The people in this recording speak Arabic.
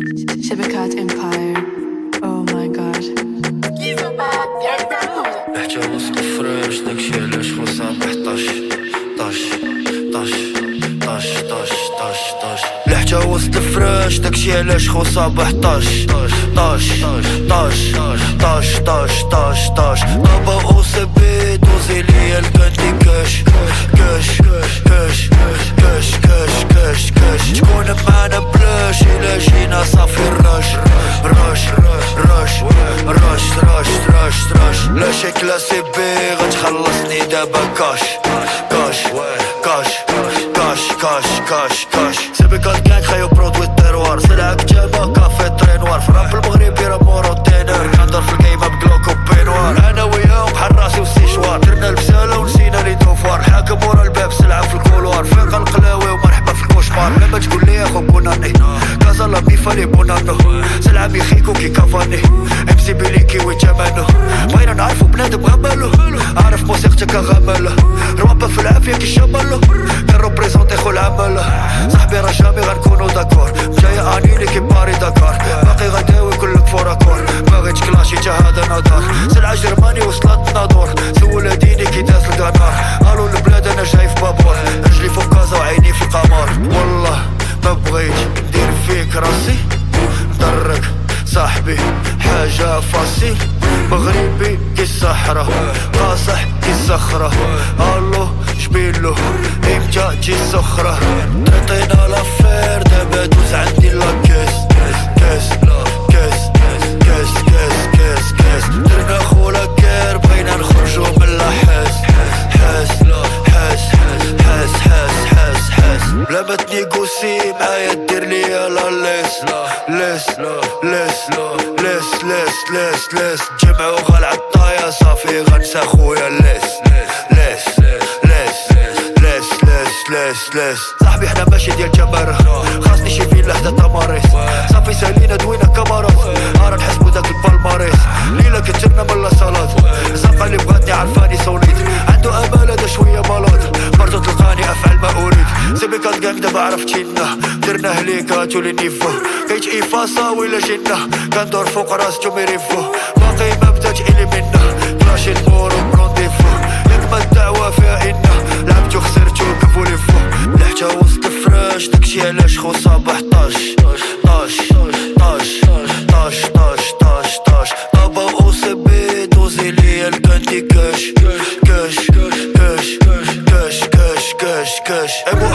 شبكات امباير أو ماي جاد حتى وسط فريش داكشي علاش خو صباح طاش طاش طاش طاش طاش طاش طاش لحتى وسط فريش داكشي علاش خو صباح طاش طاش طاش طاش طاش طاش طاش لا شي كلاسي بي غتخلصني دابا كاش كاش كاش كاش كاش كاش. بونانو سلعة بيخيكو كي كافاني امسي بليكي وتمانو بغينا نعرفو بنادم غمالو عارف موسيقتك غمالة روابا في العافية كي شمالو كان روبريزونتي خو العمالة صاحبي راه جامي غنكونو داكور. جاية انيلي كي باري داكار باقي غداوي كلك فوراكور باغي تكلاشي تا هذا نظر سلعة جرماني وصلت نادور. سول ديني كي داز القنار. قالوا البلاد أنا جاي في بابور. رجلي فوق كازا وعيني في القمر والله ما بغيت. حاجة فاسي مغربي كي الصحراء قاصح كي الصخرة آلو شبيلو إمتى تجي الصخرة تعطينا لافير دابا دوز عندي لاكيس كاس كاس كاس كاس كاس كاس درنا خولا كير بغينا نخرجو من الحاس حاس حاس حاس حاس حاس حاس بلا ما تنيغوسي معايا دير ليا لا ليس لسه لسه لس لس لس لس جمع وغل عالطاية صافي غنسى خويا لس لس لس لس لس لس لس صاحبي إحنا ماشي ديال جمر خاصني شي فين لحظة طمر دابا عرفتينا درنا هليكا تولي نيفو كيت ايفاسا ولا جينا كندور فوق راس تومي ريفو باقي ما بدات إلي منا كلاشي المور بلون ديفو ما الدعوة فيها إنا لعبتو خسرتو كفو ليفو لحتى وسط فراش داكشي علاش خو صباح طاش. طاش طاش طاش طاش طاش طاش. طابا أو سي بي دوزي ليا الكانتي كاش كاش كاش كاش كاش كاش كاش ابو